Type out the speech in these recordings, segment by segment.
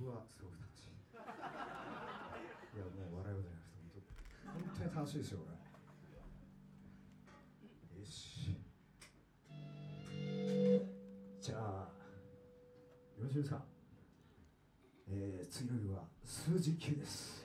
僕はすごく楽しい。いやもう笑いをじゃなくて本当本当に楽しいですよ俺よし。じゃあよろしいですか？えー、次の日は数字9です。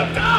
Shut up!